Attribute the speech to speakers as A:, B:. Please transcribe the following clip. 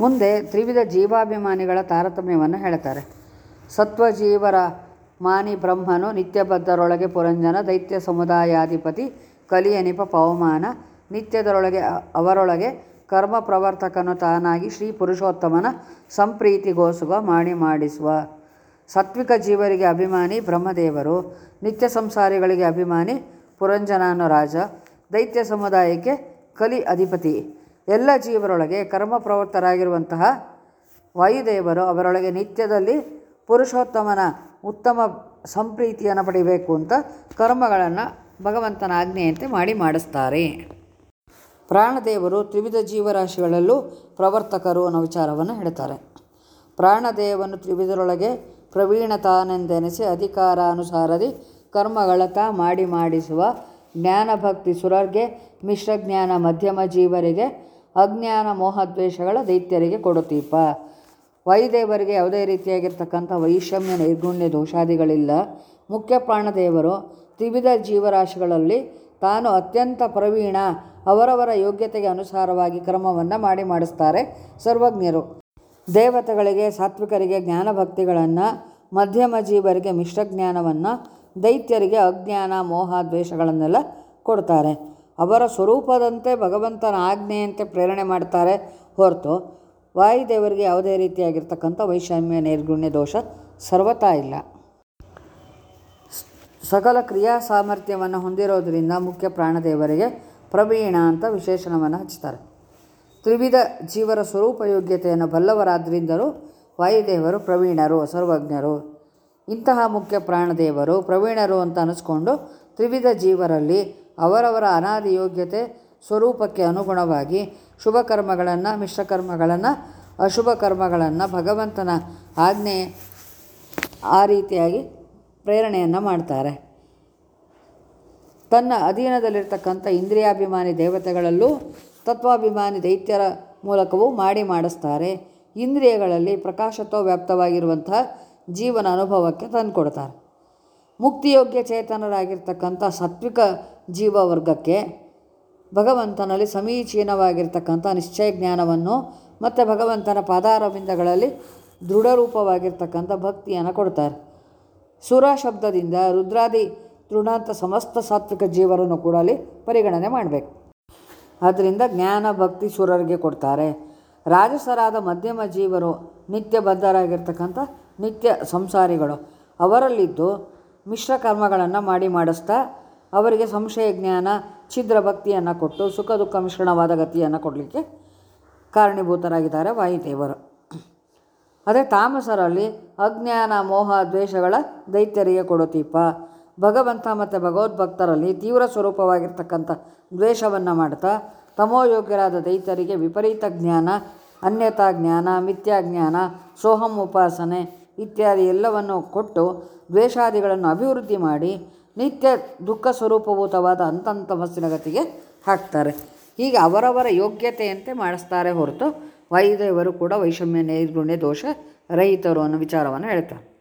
A: ಮುಂದೆ ತ್ರಿವಿಧ ಜೀವಾಭಿಮಾನಿಗಳ ತಾರತಮ್ಯವನ್ನು ಹೇಳ್ತಾರೆ. ಸತ್ವಜೀವರ ಮಾನಿ ಬ್ರಹ್ಮನು ನಿತ್ಯಬದ್ಧರೊಳಗೆ ಪುರಂಜನ, ದೈತ್ಯ ಸಮುದಾಯಾಧಿಪತಿ, ಕಲಿಯನಿಪ ಪವಮಾನ, ನಿತ್ಯದರೊಳಗೆ ಅವರೊಳಗೆ ಕರ್ಮ ಪ್ರವರ್ತಕನು ತಾನಾಗಿ ಶ್ರೀ ಪುರುಷೋತ್ತಮನ ಸಂಪ್ರೀತಿಗೋಸುಗ ಮಾಡಿ ಮಾಡಿಸುವ. ಸತ್ವಿಕ ಜೀವರಿಗೆ ಅಭಿಮಾನಿ ಬ್ರಹ್ಮದೇವರು, ನಿತ್ಯ ಸಂಸಾರಿಗಳಿಗೆ ಅಭಿಮಾನಿ ಪುರಂಜನಾನು ರಾಜ, ದೈತ್ಯ ಸಮುದಾಯಕ್ಕೆ ಕಲಿ ಅಧಿಪತಿ. ಎಲ್ಲ ಜೀವರೊಳಗೆ ಕರ್ಮ ಪ್ರವೃತ್ತರಾಗಿರುವಂತಹ ವಾಯುದೇವರು ಅವರೊಳಗೆ ನಿತ್ಯದಲ್ಲಿ ಪುರುಷೋತ್ತಮನ ಉತ್ತಮ ಸಂಪ್ರೀತಿಯನ್ನು ಪಡಿಬೇಕು ಅಂತ ಕರ್ಮಗಳನ್ನು ಭಗವಂತನ ಆಜ್ಞೆಯಂತೆ ಮಾಡಿ ಮಾಡಿಸ್ತಾರೆ. ಪ್ರಾಣದೇವರು ತ್ರಿವಿಧ ಜೀವರಾಶಿಗಳಲ್ಲೂ ಪ್ರವರ್ತಕರು ಅನ್ನೋ ವಿಚಾರವನ್ನು ಹೇಳ್ತಾರೆ. ಪ್ರಾಣದೇವನು ತ್ರಿವಿಧರೊಳಗೆ ಪ್ರವೀಣತಾನೆಂದೆನಿಸಿ ಅಧಿಕಾರಾನುಸಾರದಿ ಕರ್ಮಗಳತ ಮಾಡಿ ಮಾಡಿಸುವ ಜ್ಞಾನಭಕ್ತಿ ಸುರರ್ಗೆ ಮಿಶ್ರಜ್ಞಾನ ಮಧ್ಯಮ ಜೀವರಿಗೆ ಅಜ್ಞಾನ ಮೋಹದ್ವೇಷಗಳ ದೈತ್ಯರಿಗೆ ಕೊಡುತ್ತೀಪ ವಾಯುದೇವರಿಗೆ ಯಾವುದೇ ರೀತಿಯಾಗಿರ್ತಕ್ಕಂಥ ವೈಷಮ್ಯ, ನೈರ್ಗುಣ್ಯ, ದೋಷಾದಿಗಳಿಲ್ಲ. ಮುಖ್ಯ ಪ್ರಾಣದೇವರು ತ್ರಿವಿಧ ಜೀವರಾಶಿಗಳಲ್ಲಿ ತಾನು ಅತ್ಯಂತ ಪ್ರವೀಣ, ಅವರವರ ಯೋಗ್ಯತೆಗೆ ಅನುಸಾರವಾಗಿ ಕ್ರಮವನ್ನು ಮಾಡಿ ಮಾಡಿಸ್ತಾರೆ ಸರ್ವಜ್ಞರು. ದೇವತೆಗಳಿಗೆ, ಸಾತ್ವಿಕರಿಗೆ ಜ್ಞಾನಭಕ್ತಿಗಳನ್ನು ಮಧ್ಯಮ ಜೀವರಿಗೆ ಮಿಶ್ರಜ್ಞಾನವನ್ನು ದೈತ್ಯರಿಗೆ ಅಜ್ಞಾನ, ಮೋಹ, ದ್ವೇಷಗಳನ್ನೆಲ್ಲ ಕೊಡ್ತಾರೆ. ಅವರ ಸ್ವರೂಪದಂತೆ ಭಗವಂತನ ಆಜ್ಞೆಯಂತೆ ಪ್ರೇರಣೆ ಮಾಡ್ತಾರೆ ಹೊರತು ವಾಯುದೇವರಿಗೆ ಯಾವುದೇ ರೀತಿಯಾಗಿರ್ತಕ್ಕಂಥ ವೈಷಮ್ಯ, ನೈರ್ಗುಣ್ಯ, ದೋಷ ಸರ್ವತಾ ಇಲ್ಲ. ಸಕಲ ಕ್ರಿಯಾ ಸಾಮರ್ಥ್ಯವನ್ನು ಹೊಂದಿರೋದರಿಂದ ಮುಖ್ಯ ಪ್ರಾಣದೇವರಿಗೆ ಪ್ರವೀಣ ಅಂತ ವಿಶೇಷಣವನ್ನು ಹಚ್ಚುತ್ತಾರೆ ತ್ರಿವಿಧ ಜೀವರ ಸ್ವರೂಪ ಯೋಗ್ಯತೆಯನ್ನು ಬಲ್ಲವರಾದ್ದರಿಂದಲೂ ವಾಯುದೇವರು ಪ್ರವೀಣರು, ಸರ್ವಜ್ಞರು. ಇಂತಹ ಮುಖ್ಯ ಪ್ರಾಣದೇವರು ಪ್ರವೀಣರು ಅಂತ ಅನಿಸ್ಕೊಂಡು ತ್ರಿವಿಧ ಜೀವರಲ್ಲಿ ಅವರವರ ಅನಾದಿ ಯೋಗ್ಯತೆ ಸ್ವರೂಪಕ್ಕೆ ಅನುಗುಣವಾಗಿ ಶುಭ ಕರ್ಮಗಳನ್ನು ಮಿಶ್ರಕರ್ಮಗಳನ್ನು ಅಶುಭ ಕರ್ಮಗಳನ್ನು ಭಗವಂತನ ಆಜ್ಞೆ ಆ ರೀತಿಯಾಗಿ ಪ್ರೇರಣೆಯನ್ನು ಮಾಡ್ತಾರೆ. ತನ್ನ ಅಧೀನದಲ್ಲಿರ್ತಕ್ಕಂಥ ಇಂದ್ರಿಯಾಭಿಮಾನಿ ದೇವತೆಗಳಲ್ಲೂ ತತ್ವಾಭಿಮಾನಿ ದೈತ್ಯರ ಮೂಲಕವೂ ಮಾಡಿ ಮಾಡಿಸ್ತಾರೆ. ಇಂದ್ರಿಯಗಳಲ್ಲಿ ಪ್ರಕಾಶತ್ವ ವ್ಯಾಪ್ತವಾಗಿರುವಂತಹ ಜೀವನ ಅನುಭವಕ್ಕೆ ತಂದುಕೊಡ್ತಾರೆ. ಮುಕ್ತಿಯೋಗ್ಯ ಚೇತನರಾಗಿರ್ತಕ್ಕಂಥ ಸಾತ್ವಿಕ ಜೀವವರ್ಗಕ್ಕೆ ಭಗವಂತನಲ್ಲಿ ಸಮೀಚೀನವಾಗಿರ್ತಕ್ಕಂಥ ನಿಶ್ಚಯ ಜ್ಞಾನವನ್ನು ಮತ್ತು ಭಗವಂತನ ಪಾದಾರವಿಂದಗಳಲ್ಲಿ ದೃಢರೂಪವಾಗಿರ್ತಕ್ಕಂಥ ಭಕ್ತಿಯನ್ನು ಕೊಡ್ತಾರೆ. ಸುರ ಶಬ್ದದಿಂದ ರುದ್ರಾದಿ ತೃಣಾಂತ ಸಮಸ್ತ ಸಾತ್ವಿಕ ಜೀವರನ್ನು ಕೂಡ ಅಲ್ಲಿ ಪರಿಗಣನೆ ಮಾಡಬೇಕು. ಆದ್ದರಿಂದ ಜ್ಞಾನ ಭಕ್ತಿ ಸುರರಿಗೆ ಕೊಡ್ತಾರೆ. ರಾಜಸರಾದ ಮಧ್ಯಮ ಜೀವರು ನಿತ್ಯ ಬದ್ಧರಾಗಿರ್ತಕ್ಕಂಥ ನಿತ್ಯ ಸಂಸಾರಿಗಳು ಅವರಲ್ಲಿದ್ದು ಮಿಶ್ರ ಕರ್ಮಗಳನ್ನು ಮಾಡಿ ಮಾಡಿಸ್ತಾ ಅವರಿಗೆ ಸಂಶಯ ಜ್ಞಾನ, ಛಿದ್ರ ಭಕ್ತಿಯನ್ನು ಕೊಟ್ಟು ಸುಖ ದುಃಖ ಮಿಶ್ರಣವಾದ ಗತಿಯನ್ನು ಕೊಡಲಿಕ್ಕೆ ಕಾರಣೀಭೂತರಾಗಿದ್ದಾರೆ ವಾಯುದೇವರು. ಅದೇ ತಾಮಸರಲ್ಲಿ ಅಜ್ಞಾನ, ಮೋಹ, ದ್ವೇಷಗಳ ದೈತ್ಯರಿಗೆ ಕೊಡುತ್ತೀಪ ಭಗವಂತ ಮತ್ತು ಭಗವದ್ಭಕ್ತರಲ್ಲಿ ತೀವ್ರ ಸ್ವರೂಪವಾಗಿರ್ತಕ್ಕಂಥ ದ್ವೇಷವನ್ನು ಮಾಡ್ತಾ ತಮೋಯೋಗ್ಯರಾದ ದೈತ್ಯರಿಗೆ ವಿಪರೀತ ಜ್ಞಾನ ಅನ್ಯತಾ ಜ್ಞಾನ ಮಿಥ್ಯಾಜ್ಞಾನ ಸೋಹಂ ಉಪಾಸನೆ ಇತ್ಯಾದಿ ಎಲ್ಲವನ್ನು ಕೊಟ್ಟು ದ್ವೇಷಾದಿಗಳನ್ನು ಅಭಿವೃದ್ಧಿ ಮಾಡಿ ನಿತ್ಯ ದುಃಖ ಸ್ವರೂಪಭೂತವಾದ ಅಂತಂತ ಮಸ್ಸಿನ ಗತಿಗೆ ಹಾಕ್ತಾರೆ. ಹೀಗೆ ಅವರವರ ಯೋಗ್ಯತೆಯಂತೆ ಮಾಡಿಸ್ತಾರೆ ಹೊರತು ವಾಯುದೇವರು ಕೂಡ ವೈಷಮ್ಯ, ನೈರ್ಗುಣ್ಯ ದೋಷ ರಹಿತರು ಅನ್ನೋ ವಿಚಾರವನ್ನು ಹೇಳ್ತಾರೆ.